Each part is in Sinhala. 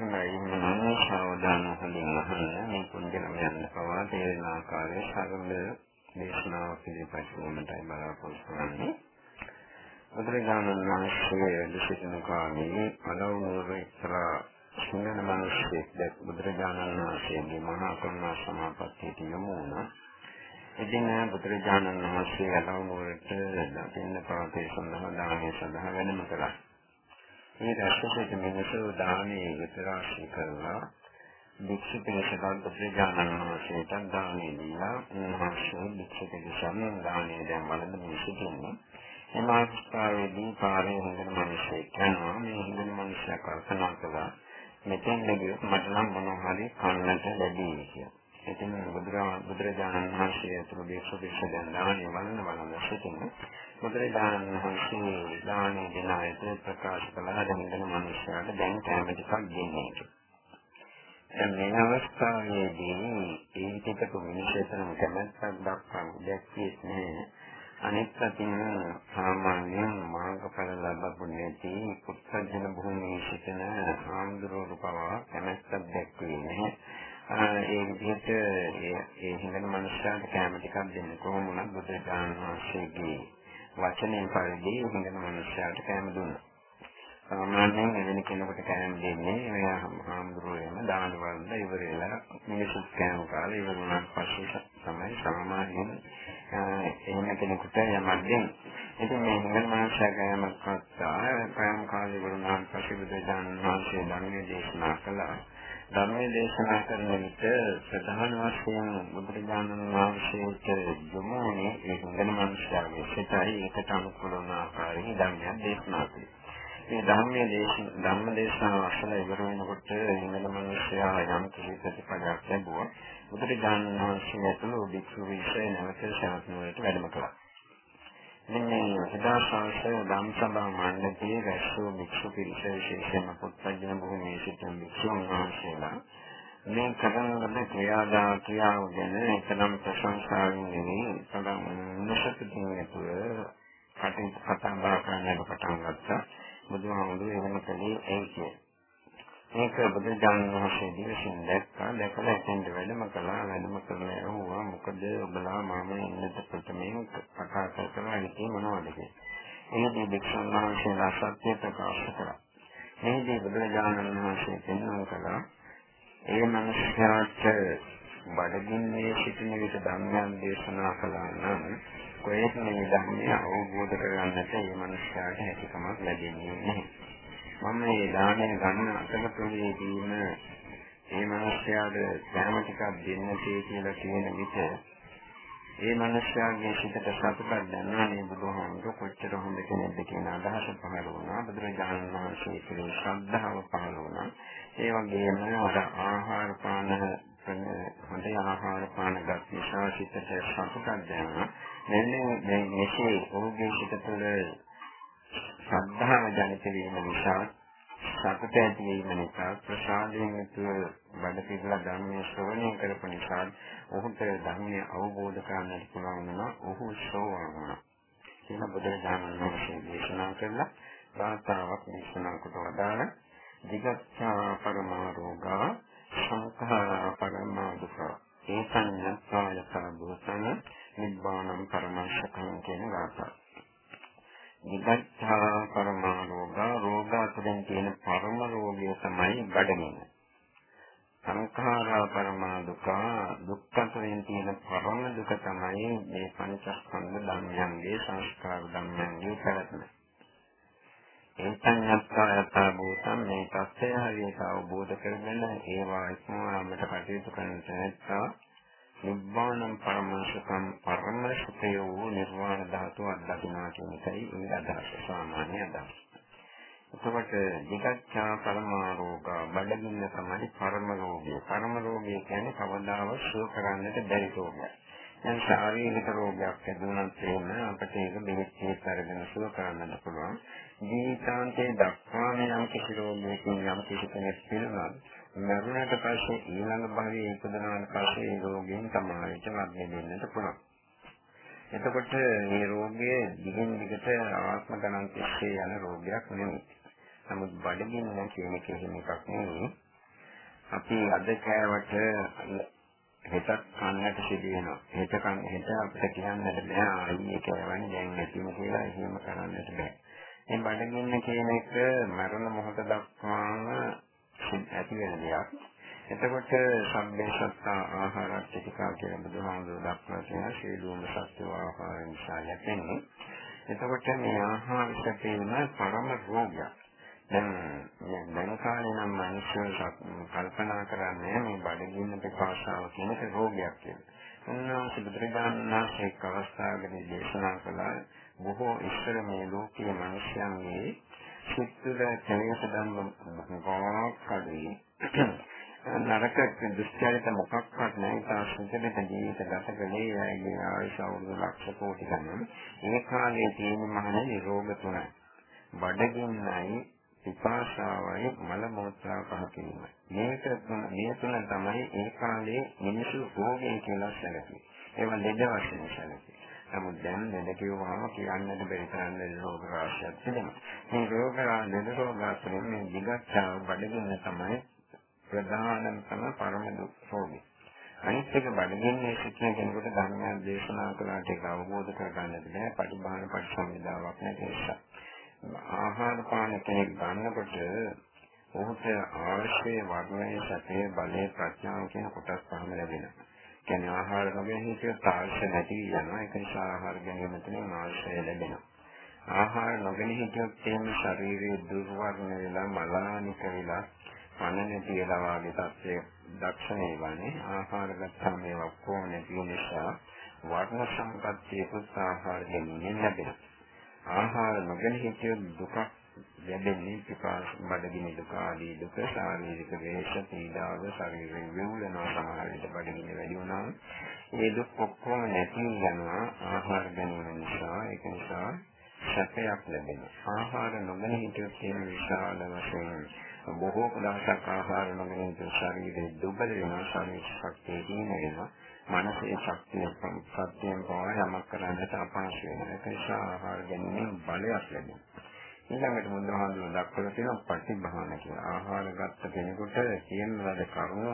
හොඳයි සාවධාන හොඳින් අහන්න මේ පුණ්‍යනමයන් පවා තේරෙන ආකාරයේ සරල දේශනාව පිළිපැද වීමටයි බලාපොරොත්තු වෙන්නේ. බුදුරජාණන් වහන්සේ දෙසිතන කාලේ අලවුනුවර එක්තරා සිංහල මිනිසෙක් දැක් බුදුරජාණන් වහන්සේගේ මහා කරුණා සමාපත්තියට යොමු වුණා. ඉතින් බුදුරජාණන් වහන්සේ අලවුනුවරට දකින්න පාතේ සඳහා දානය සඳහා වැඩම කළා. මේ රැස්වෙච්ච මිනිස්සු දානේ විතරාශී කරලා භික්ෂු පිරිසකට බුදුරජාණන් වහන්සේට දානේ දීලා උන්වහන්සේ භික්ෂු පිරිසම දානේ දැන් වළඳමින් සිටින්නේ. එම අවස්ථාවේදී පාරේ හොඳන මිනිස්සෙක් යනවා මේ හොඳන මිනිස්සයා කල්පනා කළා මෙතෙන් ගියොත් මට නම් මොනවා හරි කන්නට ලැබෙයි කියලා. ඉතින් බුදුරජාණන් වහන්සේ අතුරු භික්ෂු පිරිස දැන් දානේ වළඳ වළඳ සිටින්නේ. බුදුරජාණන් වහන්සේ දානේ දෙන අයට ප්‍රකාශ කළා දැනෙන මනුස්සයාට දැන් කැම ටිකක් දෙන්නේ කියලා. දැන් මේ අවස්ථාවේදී ඒ පිටක මිනිස්සුන්ට කැමැත්තක් දක්වන්න දැක්කේ නැහැ. අනෙක් අතින් සාමාන්‍යයෙන් මාර්ගඵල ලැබපු නැති පුත්සජන භූමියේ සිටින ආම්දුරෝරු පවා කැමැත්තක් දැක්වේ නැහැ. ඒ විදිහට ඒ හිඟන මනුස්සයාට කැම ටිකක් දෙන්න කොහොම වුණත් බුදුරජාණන් වහන්සේගේ වචනයෙන් පරිදි හිඟන මනුස්සයාට කෑම දුන්නා. සාමාන්‍යයෙන් එවැනි කෙනෙකුට කෑම දෙන්නේ මෙයා හාමුදුරුවෝම දාන වලද ඉවර වෙලා මිනිස්සුත් කෑම කාලා ඉවර වුණාට පස්සේ තමයි සාමාන්‍යයෙන් එහෙම කෙනෙකුට යමක් දෙන්නේ. ඉතින් මේ හිඟන මනුස්සයා කෑමක් කත්තා කෑම කාලේ ඉවර වුණාට පස්සේ බුදුදාන වහන්සේ ධර්මයේ දේශනා කළා. ධර්මයේ දේශනා කරන විට ප්‍රධාන වශයෙන් බුදුරජාණන් වහන්සේට යොමුනේ ඒ හොඳම මනුෂ්‍යයාගේ සිතයි ඒකට අනුකූල වන ආකාරයෙන් ධර්මයක් දේශනා කළේ. මේ ධර්මයේ දේශන ධර්ම දේශනාව අසල ඉවර වෙනකොට හිඟන මනුෂ්‍යයා යම් කිසි ප්‍රතිපලයක් ලැබුවා. බුදුරජාණන් වහන්සේ ඇතුළු භික්ෂු විශ්ේ නැවත ශාසනයට වැඩම කළා. මේ සදාශාස්ත්‍ර ධම්සභා මණ්ඩපයේ රැස්වූ භික්ෂු පිරිස විශේෂයෙන්ම පුත්තජන භූමියේ සිටින භික්ෂුන් වහන්සේලා මේ කරන ලද ක්‍රියාදා ක්‍රියාව ගැන එතරම් ප්‍රශංසාවෙන් නෙවෙයි සදා නොසතුටින් යුතුව කටයුතු කතා බහ කරන්නට පටන් ගත්තා. බුදුහාමුදුරුවෝ එහෙම කළේ ඒ කියන්නේ මේක බුදුජානක වහන්සේ දිවසින් දැක්කා දැකලා එතෙන්ට වැඩම කළා වැඩම කරලා ඇහුවා මොකද ඔබලා මම ඉන්නද ප්‍රථමයෙන් කතා කරලා ඉතින් මොනවද කියලා. එනදී භික්ෂුන් වහන්සේලා සත්‍ය ප්‍රකාශ කළා. මේදී බුදුජානක වහන්සේ පෙන්වන කළා ඒ මනුෂ්‍යයාට බඩගින්නේ සිටින විට ධර්මයන් දේශනා කළා නම් කොහේත් මේ ධර්මය අවබෝධ කරගන්නට මේ මනුෂ්‍යයාට හැකියාවක් ලැබෙන්නේ නැහැ. මම මේ දාණය ගන්න අතකතුලේදීම මේ මිනිස්යාට ධර්ම ටිකක් දෙන්න කියලා කියන විට ඒ මිනිස්යාගේ සිතට සතුටක් දැනෙනවා මේ බුදුහාමුදුර කොච්චර හොඳ කෙනෙක්ද කියන අදහස පහළ වුණා. බුදුරජාණන් වහන්සේ කෙරෙහි ශ්‍රද්ධාව පහළ වුණා. ඒ වගේම අර ආහාර පාන හොඳ ආහාර පාන ගත් නිසා සිතට සතුටක් දැනෙනවා මෙන්න මේ මෙසේ ඔහුගේ සිත තුළ ශ්‍රද්ධාව ජනිත වීම නිසා සතුට ඇති වීම නිසා ප්‍රසාදයෙන් යුතුව බඩ පිළිලා ධර්මයේ ශ්‍රවණය කරපු නිසා ඔහුට ධර්මය අවබෝධ කරගන්නට පුළුවන් වුණා ඔහු සෝවාන් වුණා. කියලා බුදුරජාණන් වහන්සේ දේශනා කළා. වාතාවක් දේශනා කොට වදාළ. දිගච්ඡා පරමාරෝගා සංඛාරා පරමාදුකා ඒ සංඥාය සාධුසන නිබ්බානම් පරමශකම් කියන වාතාව විගච්ඡා පරමා රෝගා රෝග අතරින් තියෙන පරම රෝගය තමයි බඩගින්න. සංඛාරා පරමා දුක දුක් අතරින් තියෙන පරම දුක තමයි මේ පංචස්කන්ධ ධර්මයන්ගේ සංස්කාර ධර්මයන්ගේ පැවැත්ම. ඒ සංඥාත්තා භූතම් මේ තත්ත්වය හරියට අවබෝධ කරගෙන ඒවා ඉක්මවන්නට කටයුතු කරන තැනත්තා නිබ්බානම් පරමසුඛම් පරම සුඛය වූ නිර්වාණ ධාතුව අත්දකින්නවා කියන එකයි ඒ අදහස සාමාන්‍ය අදහස. එතකොට විගච්ඡා පරමාරෝග බඩගින්න තමයි පරම රෝගය. පරම රෝගය කියන්නේ කවදාව සුව කරන්නට බැරි රෝගයක්. දැන් ශාරීරික රෝගයක් ඇතිවෙනත් එහෙම අපිට ඒක බෙහෙත් අරගෙන සුව කරන්නට පුළුවන්. ජීවිතාන්තයේ දක්වාම යම් කිසි රෝගයකින් යම් කිසි කෙනෙක් පිළිගන්නවා මරුණට පස්සේ ඊළඟ භවයේ ඉපදනාට පස්සේ ඒ රෝගයෙන් සමාජයට වර්ධනය වෙන්නට පුළුවන්. එතකොට මේ රෝගය දිගින් දිගට ආත්ම ගණන් තිස්සේ යන රෝගයක් නෙවෙයි. නමුත් බඩගින්න කියන එක එහෙම එකක් නෙවෙයි. අපි අද කෑවට හෙටත් කන්නට සිදු වෙනවා. හෙට කන්න හෙට අපිට කියන්නට බෑ ආයේ කෑවන්නේ දැන් නැතිම කියලා එහෙම කරන්නට බෑ. මේ බඩගින්න කියන එක මරණ මොහොත දක්වාම ඇති වෙන දෙයක්. එතකොට සම්මේ සත්තා ආහාරච්චිකා කියන බුදුහාමුදුරුවෝ දක්වලා තියෙන ශීලෝම සත්ව ආහාර නිසා ලැබෙන්නේ. එතකොට මේ ආහාර සැපීම පරම රෝගයක්. දැන් දැන් කාලේ නම් මිනිස්සු කල්පනා කරන්නේ මේ බඩගින්න පිපාසාව කියන එක රෝගයක් කියලා. උන්වහන්සේ බුදුරජාණන් වහන්සේ එක් අවස්ථාවකදී දේශනා කළා බොහෝ ඉස්සර මේ ලෝකයේ මිනිස්යන්ගේ සිත්තුල කෙලෙස් ධර්ම ගොඩක් නරක දුස්චරිත මොකක්වත් නැහැ තාක්ෂණික ජීවිත ගත කළේ ඇයි ආයුෂ අවුරුදු ලක්ෂ කෝටි ගණන් ඒ කාලේ තියෙන මහා නිරෝග තුනයි බඩගින්නයි විපාශාවයි මල මොත්‍රා පහ කිරීම. මේක මේ තුන තමයි ඒ කාලේ මිනිසු රෝගය කියලා සැලකුවේ. ඒවා ලෙඩ වශයෙන් සැලකුවේ. නමුත් දැන් ලෙඩ කිව්වම කියන්නට බැරි තරම් ලෙඩ රෝග රාශියක් තිබෙනවා. මේ රෝග ලෙඩ රෝග අතරින් මේ දිගච්ඡාව බඩගින්න තමයි ප්‍රධානම තම පරම දුක් රෝගය. අනිත් එක බඩගින්නේ සිටින කෙනෙකුට ධර්මයක් දේශනා කළාට ඒක අවබෝධ කරගන්නට බැහැ. පටිභාන පරිසම්පදාවක් නැති නිසා. ආහාර පාන කෙනෙක් ගන්නකොට ඔහුට අවශ්‍ය වර්ණයේ සැපේ බලයේ ප්‍රඥාව කියන කොටස් පහම ලැබෙනවා. කියන්නේ ආහාර නොගෙන හිටියොත් අවශ්‍ය නැති වෙනවා. ඒක නිසා ආහාර ගැනීම තුළින් අවශ්‍ය ලැබෙනවා. ආහාර නොගෙන හිටියොත් එහෙම ශරීරයේ දුර්වර්ණ වෙලා මලානික වෙලා මනනේ තියලා වාගේ තත්ත්වයේ දක්ෂණේ වනේ ආහාර ගත්තාම මේ ඔක්කොම නැති නිසා වර්ණ සම්පත්තියකුත් ආහාර ගැනීමෙන් ලැබෙනවා. ආහාර නොගෙන හිටියොත් දුකක් ලැබෙන්නේ පිපාස බඩගිනි දුක ආදී දුක ශාරීරික වේශ පීඩාව ශරීරයෙන් වෙවුලනවා සමහර විට බඩගිනි වැඩි වුණාම ඒ දුක් ඔක්කොම නැති වෙනවා ආහාර ගැනීම නිසා ඒක නිසා සැපයක් ලැබෙනවා ආහාර නොගෙන හිටියොත් තියෙන විශාල වශයෙන් බොහෝ දවසක් ආහාර නොගෙන හිටියොත් ශරීරයේ දුබල වෙනවා ශරීර ශක්තිය දින වෙනවා මනසේ ශක්තිය සත්‍යයෙන් පවා යමක් කරන්නට අපහසු වෙනවා. ඒක නිසා ආහාර ගැනීමෙන් බලයක් ලැබෙනවා. ඊළඟට බුදුහාමුදුරුවෝ දක්වලා තියෙනවා පටිභාන කියලා. ආහාර ගත්ත කෙනෙකුට කියන ලද කරුණු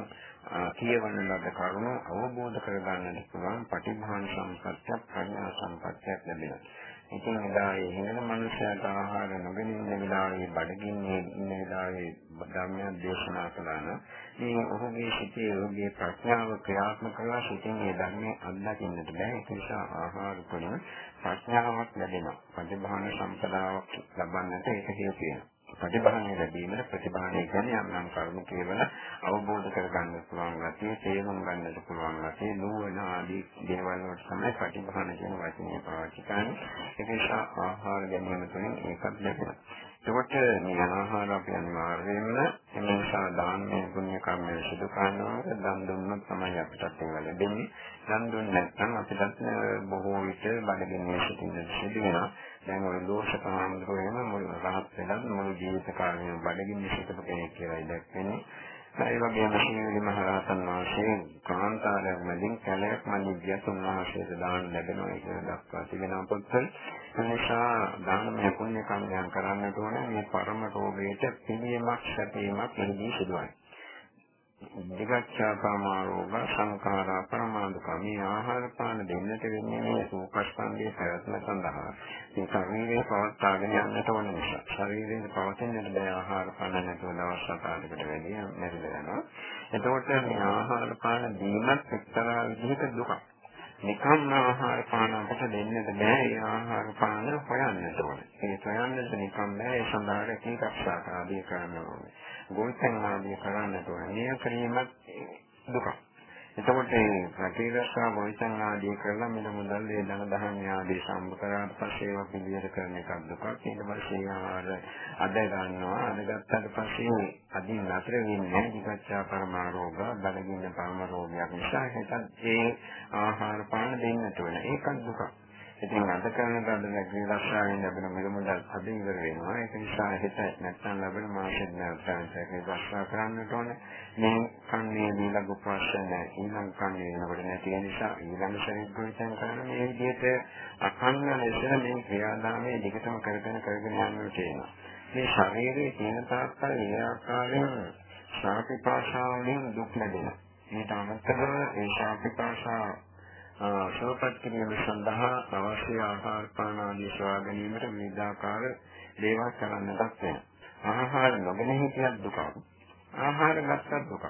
කියවන ලද කරුණු අවබෝධ කරගන්නට පුළුවන් පටිභාන සම්පත්තිය ප්‍රඥා සම්පත්තියක් ලැබෙනවා. ඉතින් එදා ඒ හිඟන මනුස්සයාට ආහාර නොගෙන ඉන්න වෙලාවේ බඩගින්නේ ඉන්න වෙලාවේ ධර්මයක් දේශනා කළා නම් මේ ඔහුගේ සිතේ ඔහුගේ ප්‍රඥාව ක්‍රියාත්මක කරලා සිතින් මේ ධර්මයේ අත්දකින්නට බෑ ඒක නිසා ආහාර තුළින් ප්‍රඥාවක් ලැබෙනවා පටිභාන සම්පදාවක් ලබන්නට ඒක හේතු වෙනවා ප්‍රතිභානය ලැබීමට ප්‍රතිභානය කියන්නේ යම් නම් කරුණු කේවල අවබෝධ කරගන්න පුළුවන් ගැතිය, තේරුම් ගන්නට පුළුවන් ගැතිය, නුවණ ආදී දේවල් වලට තමයි ප්‍රතිභාන කියන වචනේ පාවිච්චි කරන්නේ. ඒක නිසා ආහාර ගැනීම තුළින් ඒකත් ලැබෙනවා. එතකොට මේ ආහාර අපි අනිවාර්යයෙන්ම ඒ නිසා දානමය පුණ්‍ය කර්මය සිදු කරනවා. දන් දුන්නොත් තමයි අපිටත් ඒක ලැබෙන්නේ. දන් දුන්නේ නැත්නම් අපිටත් බොහෝ විට බඩගින්නේ සිටින්න සිදු වෙනවා. දැන් ওই දෝෂක හාමුදුරුවෝ වෙන මුළු රහත් වෙනත් මුළු ජීවිත කාලයම බඩගින්න සිටපු කෙනෙක් කියලා දැක්වෙන්නේ. ඒ වගේම ශ්‍රීවිලි මහ රහතන් වහන්සේ කාන්තාරයක් මැදින් කැලයක් මැදින් ගියත් උන්වහන්සේට දාන ලැබෙනවා කියලා දක්වා තිබෙනවා පොත්වල. ඒ නිසා දානමය පුණ්‍ය කර්මයන් කරන්නට ඕනේ. මේ පරම රෝගයට පිළියමක් සැපීමක් එහිදී සිදුවන්නේ. විගච්ඡා පරමාරෝග සංඛාරා පරමාදුක මේ ආහාර පාන දෙන්නට වෙන්නේ මේ සූපස්කන්ධයේ පැවැත්ම සඳහා. මේ ශරීරයේ පවත්වාගෙන යන්නට ඕන නිසා. ශරීරයේ පවතින්නට බෑ ආහාර පාන නැතුව දවස් හතකට වැඩි මැරිලා යනවා එතකොට මේ ආහාර පාන දීමත් එක්තරා විදිහක දුකක්. නිකම්ම ආහාර පාන අපට දෙන්නට බෑ ඒ ආහාර පාන හොයන්නට ඕනේ ඒ හොයන්නට නිකම් බෑ ඒ සඳහා කීකක්ෂා ආදී කරන්න ඕනේ ගොවිතැන් ආදී කරන්නට ඕනේ. මේ කිරීමත් දුකක්. එතකොට මේ ප්‍රතිරක්ෂා ගොවිතැන් ආදී කරලා මෙන්න මුදල් ඒ ධන දහම් ආදී සම්බ කරාට පස්සේ ඒවා පිළියෙල කරන එකක් දුකක්. ඊට පස්සේ ආහාර අද ගන්නවා. අද ගත්තට පස්සේ අදින් නතර වෙන්නේ විකච්ඡා පරමාරෝග, බඩගින්න පරම රෝගයක් නිසා හිතත් ඒ ආහාර පාන දෙන්නට ඕන. ඒකත් දුකක්. ඉතින් අද කරන බඳ නැගී රක්ෂාවෙන් ලැබෙන මිල මුදල් අද ඉවර වෙනවා. ඒක නිසා හෙට නැත්නම් ලැබෙන මාසෙත් නැත්නම් රක්ෂා කරන්නට ඕනේ. මේ කන්නේ දීලා උපවාසන ඊළඟ කන්නේ වෙනකොට නැති නිසා ඊළඟ ශරීරයෙන් කරන මේ විදිහට අකන්න ලෙස මේ ක්‍රියාදාමයේ දිගටම කරගෙන කරගෙන යන්න තියෙනවා. මේ ශරීරයේ තියෙන තාක්කල් ඒ ආකාරයෙන් ශාපිපාශාවෙන් දුක් ලැබෙනවා. ඊට අමතරව ඒ ශාපිපාශා සෝපත් කිරීම සඳහා අවශ්‍ය ආහාර පාන ආදී සොයා ගැනීමට විවිධාකාර දේවල් කරන්නටත් වෙනවා. ආහාර නොගෙන හිටියත් දුකක්. ආහාර ගත්තත් දුකක්.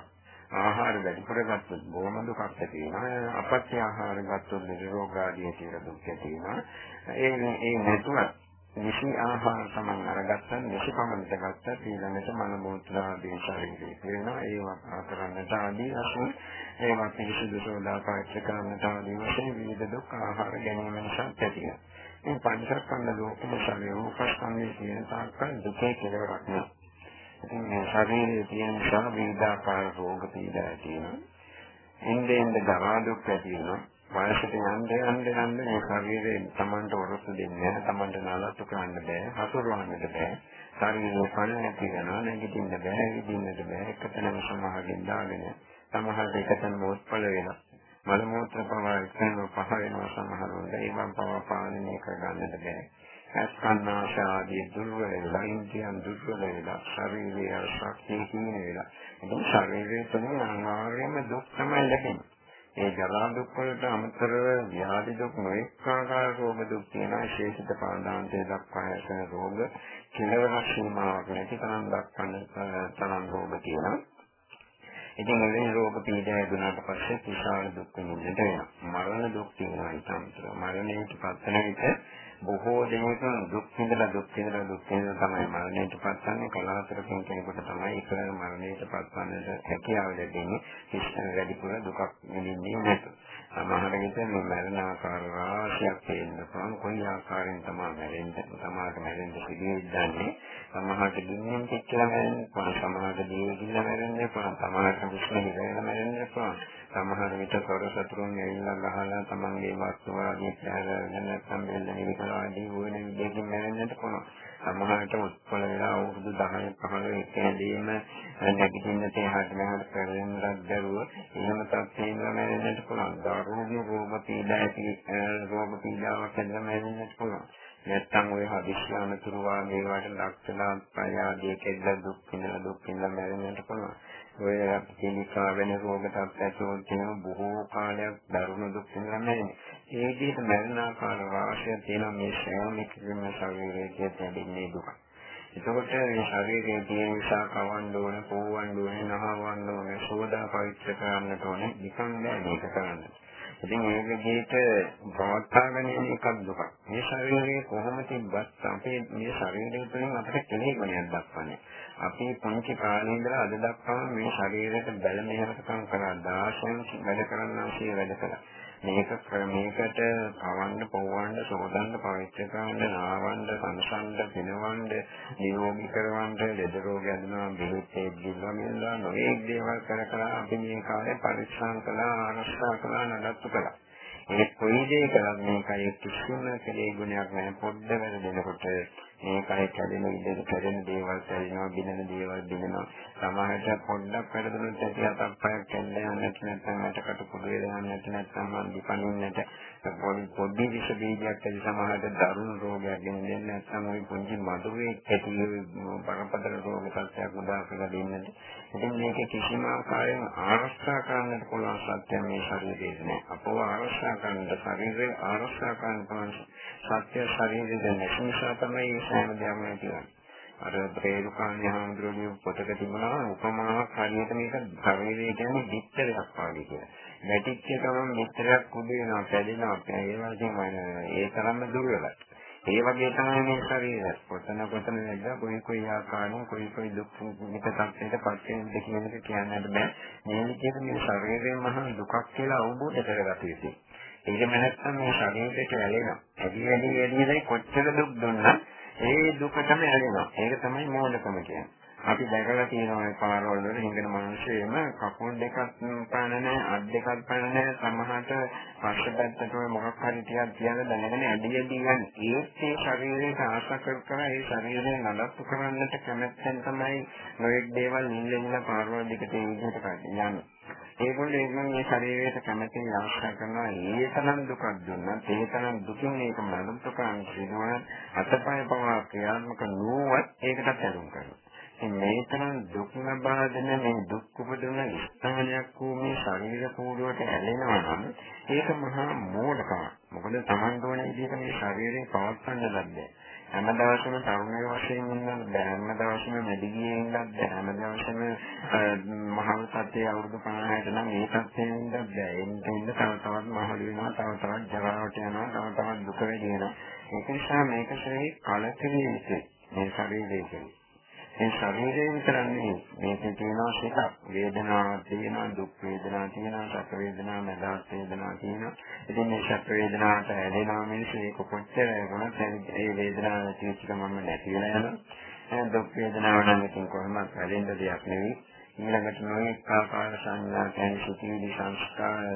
ආහාර වැඩිපුර ගත්තොත් බොහොම දුකක් ඇති වෙනවා. අපත්‍ය ආහාර ගත්තොත් නිරෝග ආදී කියලා දුක් ඇති වෙනවා. ඒ ඒ නැතුවත් නිසි ආහාර සමන් අරගත්තන් නිසි පමණට ගත්තත් ඊළඟට මන මූත්‍රා ආදී ශරීරේ වෙනවා. ඒවා කරන්නට ආදී වශයෙන් ඒවා පිළිසුදු සෝදා පාවිච්චි කරන්නට ආදී වශයෙන් විවිධ දුක් ආහාර ගැනීම නිසා ඇති වෙනවා මේ පංචස්කන්ධ ලෝකෙම ශරීර රූපස්කන්ධයේ තියෙන තාක්කල් දුකේ කෙලවරක් නෑ ඉතින් මේ ශරීරයේ තියෙන නිසා විවිධාකාර රෝග පීඩා තියෙනවා. ඉන්දේ ඉන්ද දවා දුක් ඇති වෙනවා. වයසට යන්න යන්න යන්න මේ ශරීරයෙන් Tamanට වරොත්තු දෙන්නේ නැහැ. Tamanට නාලත්තු කරන්න බෑ. හසුරවන්නට බෑ. ශරීරය පණ නැති වෙනවා. නැගිටින්න බෑ. විදින්නට බෑ. එකතැනම සමහරකින් දාගෙන සමහරට එකතැන මොස්පල වෙනවා. මල මූත්‍ර පවා එකම පහ වෙනවා සමහරවල්. ඒවන් පවා පාලනය කරගන්නට බෑ. අස්කන්නාශ ආදී දුර්වල වෙලා ඉන්ද්‍රියන් දුර්වල වෙලා ශරීරයේ ශක්තිය හිමින වෙලා. ඒක ශරීරයේ තුලින් අනිවාර්යයෙන්ම දුක් තමයි ලැබෙන්නේ. ඒ ජරා දුක් වලට අමතරව ව්‍යාධි දුක් නොඑක ආකාර රෝග දුක් තියෙන විශේෂිත පාදාන්තය දක්වා ඇතිවන රෝග කෙලවරක් සීමාවක් නැති තරම් දක්වන තරම් රෝග තියෙනවා. ඉතින් මේ රෝග පීඩා දුනාට පස්සේ විශාල දුක් විඳින්නට වෙනවා. මරණ දුක් තියෙනවා ඊට අමතරව. මරණයට පත්වන විට බොහෝ දෙනෙක් දුක් විඳලා දුක් විඳලා දුක් විඳලා තමයි මරණයට පත්වන්නේ. කලාතුරකින් කෙනෙකුට තමයි ඒක මරණයට පත්වන්නට හැකියාව ලැබෙන්නේ. කිසිම වැඩිපුර දුකක් විඳින්නේ නැත. සමහර විට මේ මරණ ආකාර රාශියක් තේන්න පුළුවන්. කොයි ආකාරයෙන් තමයි මැරෙන්නේ සමහරට මැරෙන්න සිදුවෙන්නේ සමහරට දින්නෙන් පිටලා මැරෙන්නේ පුළුවන් සමහරට දීවිලා මැරෙන්නේ පුළුවන් සමහරට විශ්ව හිරේලා මැරෙන්නේ පුළුවන් සමහර විට තොර සතුරුන් ඇවිල්ලා ගහලා තමන්ගේ වස්තු ආදී පැහැරගෙන නැත්නම් බෙල්ල නිවිකලා ආදී වෙන විදිහකින් මැරෙන්නට පුළුවන්. සමහරට උත්පල වෙලා අවුරුදු 10 15 එකදීම නැගිටින්නට එහාට මෙහාට පෙරෙන්නක් දරුව එහෙම තත්ත්වයෙන් මැරෙන්නට පුළුවන්. දරුවගේ රෝග පීඩා ඇති රෝග පීඩාවක් ඇතිව මැරෙන්නට පුළුවන්. නැත්තම් ওই හදිස්සි අනතුරු වාගේ වට ලක්ෂණ ප්‍රයාදී කෙල්ල දුක් විඳලා දුක් විඳලා මැරෙන්නට පුළුවන්. ඔය කිනිකා වෙන රෝග තත්ත්වයන් තියෙන බොහෝ කාලයක් දරුණු දුක් විඳින්නේ. ඒ විදිහට මරණ ආකාර වාසිය තියෙන මේ ශ්‍රේණිකම ශරීරයේ තියෙන දුක. එතකොට මේ ශරීරයේ තියෙන නිසා කවන්න ඕන, පෝවන්න ඕන, නහවන්න ඕන, සෝදා පවිත්‍ර කරන්නට ඕන, නිකන් නෑ මේක කරන්න. ඉතින් මේ විදිහට පවත්වාගෙන යන එකක් දුක. මේ ශරීරයේ කොහොම තිබ්බත් අපේ මේ ශරීරය තුළින් අපිට කෙනෙක් ගණයක් දක්වන්නේ. අපි පුංචි කාලේ ඉඳලා අද දක්වාම මේ ශරීරයට බැල මෙහෙරකම් කරා 16 වැඩ කරන්න අවශ්‍ය වැඩ කළා. මේක මේකට පවන්න පොවන්න සෝදන්න පවිත්‍ර කරන්න නාවන්න සංසන්ද පිනවන්න නියෝගී කරවන්න ලෙඩ රෝග ඇතිවෙනවා බෙහෙත් දෙන්න මෙන්නා නොඒක් දේවල් කර කර අපි මේ කාලේ පරික්ෂා කළා ආරක්ෂා කළා නඩත්තු කළා. ඒ කොයි දේ කරත් මේකයි කිසිම කෙලෙ ගුණයක් නැහැ පොඩ්ඩ වැරදෙනකොට මේකයි කැඩෙන විදිහට කැඩෙන දේවල් කැඩෙනවා බිනන දේවල් බිනනවා. සමහරට පොඩ්ඩක් වැඩදුනොත් ඇති අතක් පයක් කැඩලා යන්නත් නැත්නම් අටකට පොඩු වෙලා යන්නත් නැත්නම් මන් දිපනින්නට පොඩි පොඩි විෂ බීජයක් ඇති සමහරට දරුණු රෝගයක් ගෙනෙන්නේ නැත්නම් ওই පුංචි මදුවේ ඇති බරපතල රෝග සත්‍යයක් උදා කරලා දෙන්නට ඉතින් මේක කිසිම ආකාරයෙන් ආරක්ෂා කරන්නට පුළුවන් සත්‍යයක් මේ ශරීරයේ නෑ අපව ආරක්ෂා කරන්නට ශරීරය ආරක්ෂා කරන්න පුළුවන් සත්‍ය ශරීරයේ නැති නිසා තමයි සෑම දෙයක්ම තියෙනවා. අර ප්‍රේරුකාණ්‍ය හාමුදුරුවෝ පොතක තිබුණා උපමාවක් හරියට මේක ශරීරය කියන්නේ පිටරයක් වගේ කියලා. නැටිච්ච ගමන් පිටරයක් කුඩු වෙනවා, පැදෙනවා. ඒ වගේම ඒ තරම්ම දුර්වලයි. ඒ වගේ තමයි මේ ශරීරය. කොතන කොතන නැද්ද කොයි කොයි ආකාරයෙන් කොයි කොයි දුක් විඳ තත්ත්වයකට පත් වෙනද කියන එක කියන්නත් බෑ. මේ විදිහට මේ ශරීරයෙන් මහා දුකක් කියලා අවබෝධ කරගත යුතුයි. ඒකම නැත්නම් මේ ශරීරයට ඇලෙනවා. ඇලි ඇලි ඇලි කොච්චර දුක් දුන්නා ඒ දුකටම ඇලෙනවා. ඒක තමයි මෝඩකම කියන්නේ. අපි දැකලා තියෙනවා මේ පාරවල් වල හිඟන මිනිස්සුෙම කකුල් දෙකක් පාන නැහැ, අත් දෙකක් පාන නැහැ, සමහරට පස්ස පැත්තට මොකක් හරි ටිකක් තියන දැනගෙන ඇදී ඇදී යන. ඒත් ඒ ශරීරයට ආශා කර කර ඒ ශරීරය නඩත්තු කරන්නට කැමැත්තෙන් තමයි නොයෙක් දේවල් නිල්ලෙන්න පාරවල් දෙකට ඒ විදිහට යන්නේ. ඒගොල්ලෝ එන්න මේ ශරීරයට කැමැතිව අවශ්‍ය කරනවා ඒ තරම් දුකක් දුන්නත් ඒ තරම් දුකින් මේක මනසට කාංශිනවා අතපය පවා ක්‍රියාත්මක නොවත් ඒකටත් ඇලුම් කරනවා. ඉතින් මේ තරම් දුක් ලබා දෙන මේ දුක් උපදින ස්ථානයක් වූ මේ ශරීර කූඩුවට ඇලෙනවා නම් ඒක මහා මෝඩකමක්. මොකද Taman දෝන විදිහට මේ ශරීරය පවත්වන්න ලබන්නේ. හැම දවසම තරුණය වශයෙන් ඉන්න බෑ. හැම දවසම මෙදිගියේ ඉන්නත් බෑ. හැම දවසම මහා සත්‍යයේ අවුරුදු 50කට නම් ඒ සත්‍යයෙන් ඉන්නත් බෑ. එන්න එන්න තව තවත් මහලු වෙනවා. තව තවත් ජරාවට යනවා. තව තවත් දුක වැඩි වෙනවා. ඒක නිසා මේක ශ්‍රේ කලකිරීම යුතුයි. මේ ශරීරයේ මේ ශරීරයෙන් විතරන්නේ මේකේ තියෙනවා සිතක් වේදනාවක් තියෙනවා දුක් වේදනාවක් තියෙනවා සැප වේදනාවක් මඳහත් වේදනාවක් තියෙනවා. ඉතින් මේ සැප වේදනාවට ඇලෙනවා මිනිස්සු ඒක කොච්චර වුණත් ඒ වේදනාව තියෙච්ච ගමන්ම නැති වෙලා යනවා. දුක් වේදනාව නම් ඉතින් කොහොමද ඇලෙන්න දෙයක් නෙවෙයි. ඊළඟට නොයෙක් ආකාර සංඥා කියන සුතිවිලි සංස්කාර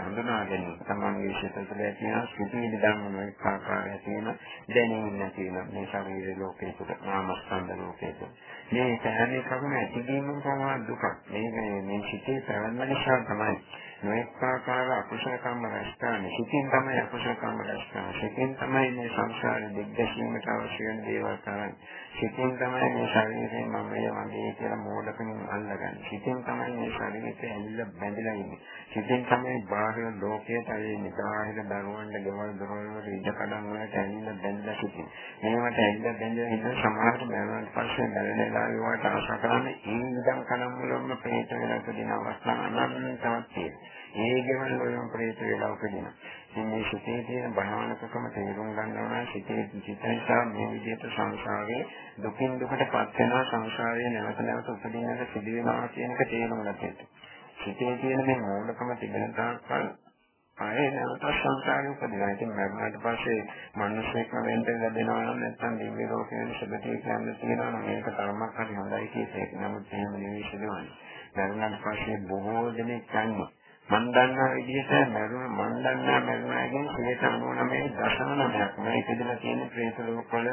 හඳුනා ගැනීම. තමන්ගේ සිත තුළ තියෙන සුතිවිලි ධර්ම නොයෙක් ආකාරය තියෙන දැනීම නැති වෙන මේ ශරීර ලෝකයේ තුල නාමස්කන්ධ ලෝකයේ තුල. මේ සෑම එකකම ඇතිවීම තමයි දුක මේ මේ සිතේ පැවැත්ම නිසා තමයි නොයෙක් ආකාර අකුසල කර්ම රැස්කානේ සිතින් තමයි අකුසල කර්ම රැස්කානේ සිතින් තමයි මේ සංසාරෙ දිග්දැසීමට අවශ්‍ය වෙන දේවල් කරන්නේ. සිතින් තමයි මේ ශරීරය මම වගේ කියලා මෝඩකමින් අල්ලගන්නේ. සිතින් තමයි මේ ශරීරයට ඇලිලා බැඳලා ඉන්නේ. සිතින් තමයි බාහිර ලෝකයට ඇලෙන්නේ. බාහිර දරුවන්ට ගෙවල් දොරවල් වල ඉඩ කඩන් වලට ඇලිලා බැඳලා සිටින්. මේවට ඇලිලා බැඳලා ඉන්න සමහරට බැලුවාට පස්සේ බැලලා ඒවට ආශා කරන්නේ ඒ ඉඳන් කනම් වලම ප්‍රේත වෙලා උපදින අවස්ථා අනන්තවත් තියෙනවා. ඒ ගෙවල් වලම ප්‍රේත වෙලා උපදිනවා. ඉතින් මේ සිතේ තියෙන භයානකකම තේරුම් ගන්නවා නම් සිතේ සිත නිසා මේ විදිහට සංසාරයේ දුකින් දුකට පත් වෙනවා සංසාරයේ නැවත නැවත උපදින්නට සිදු වෙනවා කියන එක තේරුම් ගන්න. සිතේ තියෙන මේ මූලිකම තිබෙන තාක්කල් ආයේ නැවත සංසාරේ උපදිනවා. ඉතින් මරණයට පස්සේ මිනිස්සෙක් වෙන්න ලැබෙනවා නම් නැත්නම් දිව්‍ය ලෝකයේ සුභතිය කියන්නේ තියෙනවා නම් මේක තරමක් හරි හොඳයි කියන එක. නමුත් එහෙම නෙවෙයි සිදුවන්නේ. මරණයට පස්සේ බොහෝ දෙනෙක් යන්නේ මන් දන්නා විදිහට මරුණ මන් දන්නා මරුණාගෙන් 99 දශම නමයක් මේ ඉදලා තියෙන ප්‍රේත ලෝකවල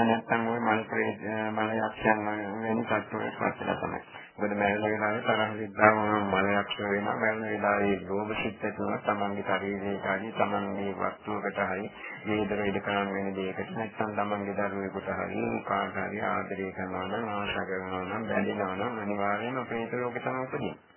නැත්තම් ওই මල් ප්‍රේත මල යක්ෂයන් වෙන කට්ටුවක් පස්සලා තමයි. මොකද මැරෙන වෙලාවේ තරහ විද්දාම මල යක්ෂ වෙනවා මැරෙන වෙලාවේ ලෝභ සිත් ඇතුව තමන්ගේ ශරීරයේ කාදී තමන්ගේ වස්තුවකට හරි වේදර ඉද කරන වෙන දෙයකට නැත්තම් තමන්ගේ දරුවෙකුට හරි කාට හරි ආදරය කරනවා නම් ආශා කරනවා නම් බැඳෙනවා නම් අනිවාර්යයෙන්ම ප්‍රේත ලෝකේ තමයි උපදින්නේ.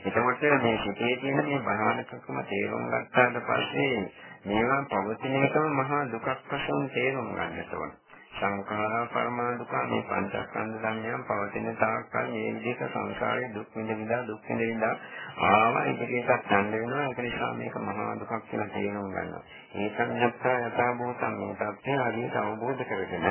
එතකොට මේ සිතේ තියෙන මේ භයානකකම තේරුම් ගත්තාට පස්සේ මේවා පවතින එකම මහා දුකක් වශයෙන් තේරුම් ගන්නට ඕන. සංඛාරා පරමා දුක මේ පංචස්කන්ධ ධර්මයන් පවතින තාක්කල් මේ විදිහට සංසාරේ දුක් විඳිනවා දුක් විඳිනවා ආවා ඉදිරියටත් යන්න වෙනවා ඒක නිසා මේක මහා දුකක් කියලා තේරුම් ගන්නවා. ඒකන් නැත්තා යථා භූතං මේ තත්ත්වය හරියට අවබෝධ කරගෙන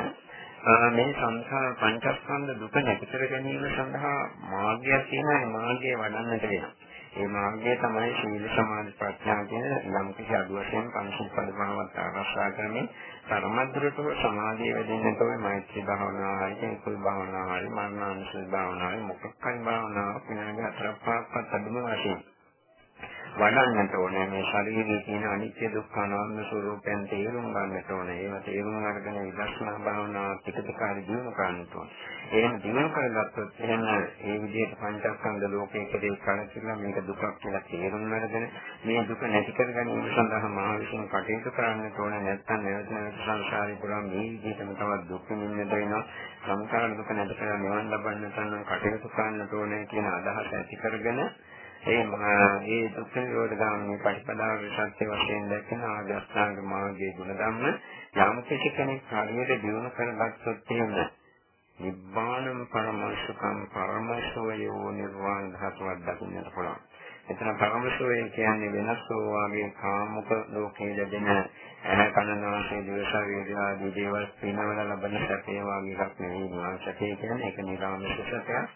මේ සංසාර පංචස්කන්ධ දුක නැති කර ගැනීම සඳහා මාර්ගයක් තියෙනවා මාර්ගය වඩන්නට වෙනවා. ඒ මාර්ගය තමයි සීල සමාධි ප්‍රඥා කියන නම් කිසි අඩු වශයෙන් පංචශීල පදමාවත් ආරක්ෂා කරමින් ධර්මද්‍රට සමාධිය වැඩෙන්නට ඕනේ. මෛත්‍රී භාවනාවයි කුල් භාවනාවයි මරණානුසති භාවනාවයි මොකක්කයි භාවනාවක් විනාඩි 4ක් 5ක් අඩුම වශයෙන්. වඩන්නට ඕනේ මේ ශරීරයේ තියෙන අනිත්‍ය දුක්ඛ අනාත්ම ස්වરૂපයන් තේරුම් ගන්නට ඕනේ. ඒවා තේරුම් අරගෙන විදර්ශනා භාවනාව පිටතකාරී දිනු කරන්නට ඕනේ. එහෙම දිනු කරගත්තොත් එහෙම ඒ විදිහට පංචස්කන්ධ ලෝකයේ කෙරේ කලකිරලා මේක දුකක් කියලා තේරුම් අරගෙන මේ දුක නැති කර ගැනීම සඳහා මහ විශ්ව කටයුතු කරන්නට ඕනේ. නැත්නම් නැවත නැවත සංසාරේ පුරා මේ විදිහටම තවත් දුක් විඳින්නට වෙනවා. සංසාර දුක නැති කර නිවන් ලබන්නට නම් කටයුතු කරන්නට ඕනේ කියන අදහස ඇති කරගෙන ඒ මේ දුක්ඛ නිරෝධ ගාමී ප්‍රතිපදාවේ සත්‍ය වශයෙන් දැක්කන ආගස්ථාංග මාර්ගයේ ගුණ ධම්ම යම් කිසි කෙනෙක් හරියට දියුණු කරගත්තොත් එහෙම නිබ්බාණං පරමසුඛං පරමසෝයෝ නිර්වාණ ධාතුවක් දකින්නට පුළුවන්. එතන පරමසෝය කියන්නේ වෙනස් වූ කාමුක ලෝකයේ ලැබෙන ඇහැ කන නාසය දිව ශරීරය ආදී දේවල් පිනවල ලබන සැපේ වගේ එකක් නෙවෙයි. නිවන් සැපේ කියන්නේ ඒක නිරාමස සැපයක්.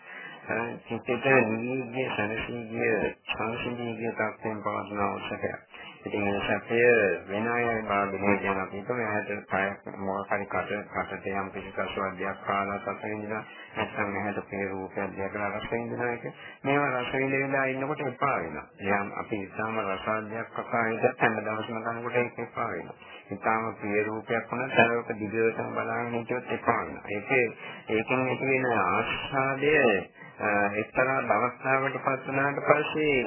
චිත්තයට නිවිගේ සනසීගේ සංසිඳීගේ තත්ත්වයෙන් පවත්න අවශ්‍යකයක්. ඉතින් මේ සැපය වෙන අය බාධනය කියන අපිට මෙහෙට කය මොකක් හරි කට කටට යම් කිසි කසුවක්යක් කාලා සැප විඳිනවා නැත්නම් මෙහෙට පේ රූපයක් දැකලා රස විඳිනවා එක මේවා රස විඳිනවා ඉන්නකොට එපා වෙනවා. එයාම අපි ඉස්සාම රසායනයක් කකා ඉඳන් හැම දවසම කනකොට ඒක එපා වෙනවා. ඉතාලම ප්‍රිය රූපයක් වුණත් ඒක දිගටම බලාගෙන හිටියොත් එපා වෙනවා. ඒකේ ඒකෙන් ඇති වෙන ආස්වාදය එක්තරා අවස්ථාවකට පත් වුණාට පස්සේ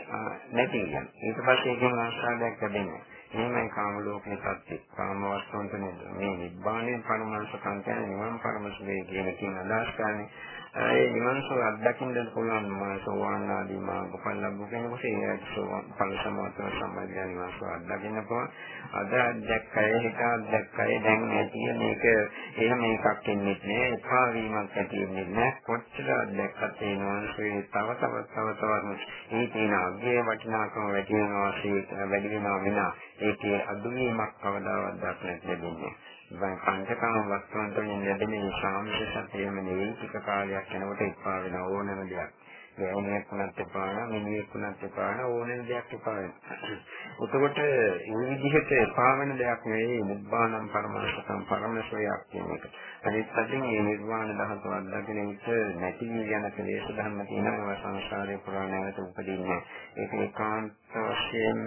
නැති යනවා. ඊට පස්සේ ඒකෙන් ආශාදයක් ලැබෙනවා. එහෙමයි කාම ලෝකේ සත්‍ය. කාම වස්තුන් තුනේ මේ නිබ්බාණය පරමංශකම් කියන්නේ නිවන් පරමසුවේ කියන කියන අදහස් ගන්න. ඒ නිවන් සුව අත්දකින්න පුළුවන් මා සෝවාන් ආදී මාර්ගඵල ලැබු කෙනෙකුට ඒකට සෝවාන් ඵල සමාතර සම්බන්ධ නිවන් සුව අත්දකින්න පුළුවන්. අද දැක්කය හිත දැක්කය දැන් නැති මේක එහෙම එකක් ඉන්නේ නෑ. එපා වීමක් ඇති වෙන්නේ නෑ. කොච්චර දැක්කත් ඒ නිවන් සුවේ තව තව තව තවත් මේ තියෙන අග්ගේ වටිනාකම වැඩි වෙනවා වැඩි වෙනවා විනා ඒකේ අදුවීමක් කවදාවත් දක්නට ලැබෙන්නේ දැන් පංචකාම වස්තුන් තුළින් ලැබෙන ශාමික සත්‍යයම නෙවෙයි ටික කාලයක් යනකොට එපා වෙන ඕනම දෙයක්. ගෑණියක් වුණත් එපා වෙනවා, මිනිහෙක් වුණත් එපා වෙනවා, ඕනම දෙයක් එපා වෙනවා. එතකොට මේ විදිහට එපා වෙන දෙයක් නෙවෙයි නිබ්බානම් පරමාර්ථකම් පරමසෝයක් කියන එක. අනිත් පැත්තෙන් මේ නිර්වාණ ධාතුව අත්දකින විට නැති යන කෙලෙස් ධර්ම තියෙනවා සංසාරේ පුරා නැවත උපදින්නේ. ඒක ඒකාන්ත වශයෙන්ම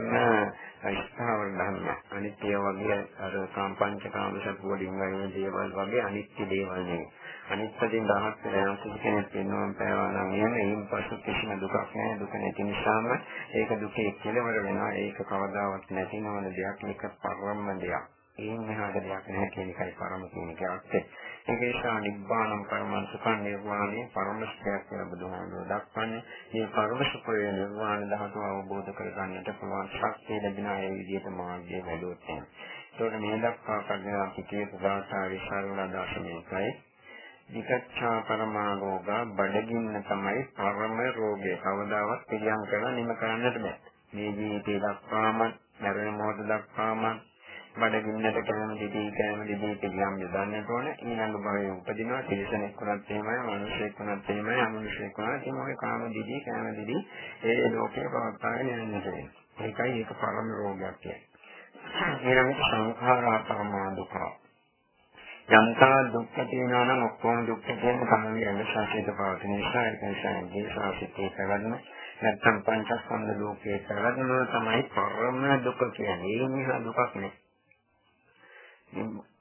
ස්ථාවර ධර්ම. අනිත්‍ය වගේ අර කාම්පංච කාම සත්වලින් වගේ දේවල් වගේ අනිත්‍ය දේවල් නෙවෙයි. අනිත්‍යයෙන් දහස් වෙන යම් කෙනෙක් වෙනවා පෑවා නම් එහෙම ඒන් පසු කිසිම දුකක් නැහැ. දුක නැති නිසාම ඒක දුකේ කෙලවර වෙනවා. ඒක කවදාවත් නැති නොවන දෙයක්. ඒක පරම දෙයක්. ඒන් මෙහාට දෙයක් නැහැ කියන එකයි පරම කියන එක අර්ථය. ඒක නිසා නිබ්බානම් පරමං සුඛං නිර්වාණය පරමස්ත්‍යයක් කියලා බුදුහාමුදුරුවෝ දක්වන්නේ. මේ පරම සුඛය නිර්වාණ ධාතුව අවබෝධ කරගන්නට පුළුවන් ශක්තිය ලැබෙන අය විදිහට මාර්ගයේ වැඩුවොත් එහෙම. ඒකට මේ දක්වා කර්ණා පිටියේ පුදාසා විශාල දාශමේකයි. විකච්ඡා පරමාරෝගා බඩගින්න තමයි පරම රෝගය. කවදාවත් පිළියම් කරලා නිම කරන්නට බෑ. මේ ජීවිතේ දක්වාම මරණ මොහොත දක්වාම බඩගින්නට කැම දෙදී කැම දෙදී පිළියම් යොදන්නට ඕන. ඊළඟ භවයේ උපදිනවා. තිරිසනෙක් වුණත් එහෙමයි මිනිසෙක් වුණත් එහෙමයි අමනුෂ්‍යෙක් වුණත් එහෙමයි. කාම දෙදී කැම දෙදී ඒ ලෝකේ පවත්වාගෙන යන්නට වෙනවා. ඒකයි ඒක පරම රෝගයක් කියන්නේ. ඊළඟට සංඛාරා පරමා දුක යම්තා දුක් තියෙනවා නම් ඔක්කොම දුක් කියන තමයි යන ශාසිත පවතින නිසා ඒක නිසා ඒ ශාසිතේ පැවැත්ම නැත්තම් පංචස්කන්ධ ලෝකයේ පැවැත්ම තමයි පරම දුක කියන්නේ ඒ නිසා දුකක් නෙවෙයි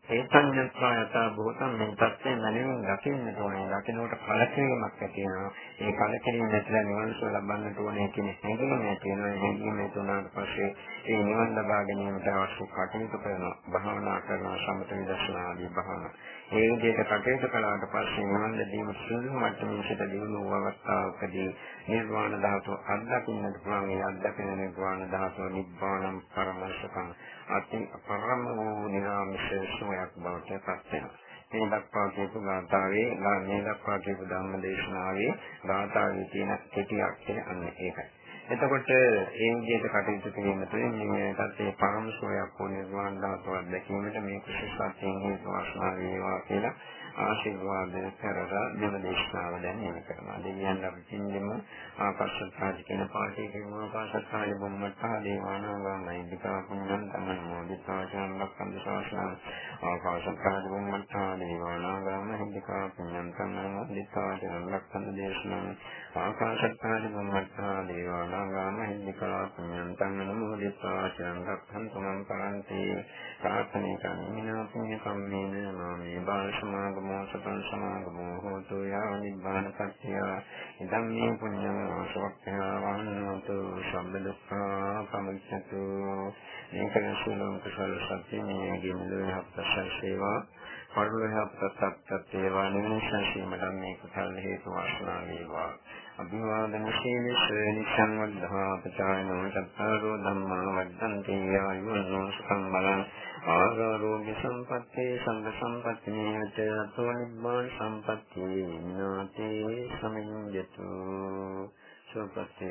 ඒ සංඥායතා බොහෝතම මේ තත්ත්වයෙන් මනින් දකින්නට ඕනේ. දකින්නට කලකිරීමක් ඇති වෙනවා. ඒ කලකිරීම නැතිලා නිවන සුව ලබන්නට ඕනේ කියන හැඟීම ඇති වෙනවා. ඒ හැඟීම තුනට පස්සේ ඒ නිවන ලබා ගැනීමට අවශ්‍ය කටයුතු කරනවා. භාවනා කරනවා සමත විදර්ශනා ආදී භාවනා. ඒ විදිහට කටයුතු කළාට පස්සේ නිවන ලැබීම සුළු මට්ටමින් සිට දිනු අවස්ථාවකදී නිර්වාණ ධාතුව අත්දකින්නට පුළුවන්. ඒ අත්දකින නිර්වාණ ධාතුව නිබ්බානම් පරමසකම් අති පරම වූ නිරාමිෂ සෝයක් බවට පත් වෙනවා. මේ දක්වා කියපු ගාථාවේ මේ දක්වා කියපු ධම්ම දේශනාවේ ගාථාවේ තියෙන කෙටි අක්ෂර අන්න ඒකයි. එතකොට ඒ විදිහට කටයුතු කිරීම තුළින් මේකට ඒ පරම සෝයක් වූ නිර්වාණ ධාතුවක් දැකීමට මේ කුසලයෙන් හේතු වාසනා වේවා කියලා ආශිර්වාද කරලා දෙව දේශනාව දැන් එන කරනවා. දෙවියන් අපි පින්දෙම ආකාශත්තාජ කියන පාඨයේ කියන ආකාශත්තාජ බොම්මත්තා දේවානාගාමයි විකා පුඤ්ඤං තමන් මොදිතාචාන් ලක්ඛන්ද ශාසන ආකාශත්තාජ බොම්මත්තා දේවානාගාම හිමිකා පුඤ්ඤං තමන් මොදිතාචාන් ලක්ඛන්ද දේශනං ආකාශත්තාජ බොම්මත්තා දේවානාගාම හිමිකා පුඤ්ඤං තමන් මොදිතාචාන් ලක්ඛන්ද මං පරන්ති ප්‍රාර්ථනා කරමිනා පුඤ්ඤ කම්මේන මාමේ බාල සමාගම නමෝ සතං සමාගමෝ හෝතු යාව නිබ්බාන පත්‍ය ඉදම් මේ පුඤ්ඤං ආසවක්ඛ්‍යා වන්නතු සම්බ දුක්ඛා පමුච්ඡතු. මේක නසුලං කුසල සත්‍ය මේ ගෙමුලේ හප්පසල් සේවා. පරිලෝහප්පසත්ත්‍ය වේවා නිවනසීමට මේ කුසල හේතු වාසනා වේවා. අභිවාදන සීලස නිසං වද්ධා පචායනෝ චත්තාරෝ ධම්මා වද්දන්ති ආයුනෝ සුඛං බලං ආරෝග්‍ය සම්පත්තේ සංඝ සම්පatti නේත අතෝ නිබ්බාන සම්පatti විනාතේ සමිඤ්ඤතු සෝපත්තේ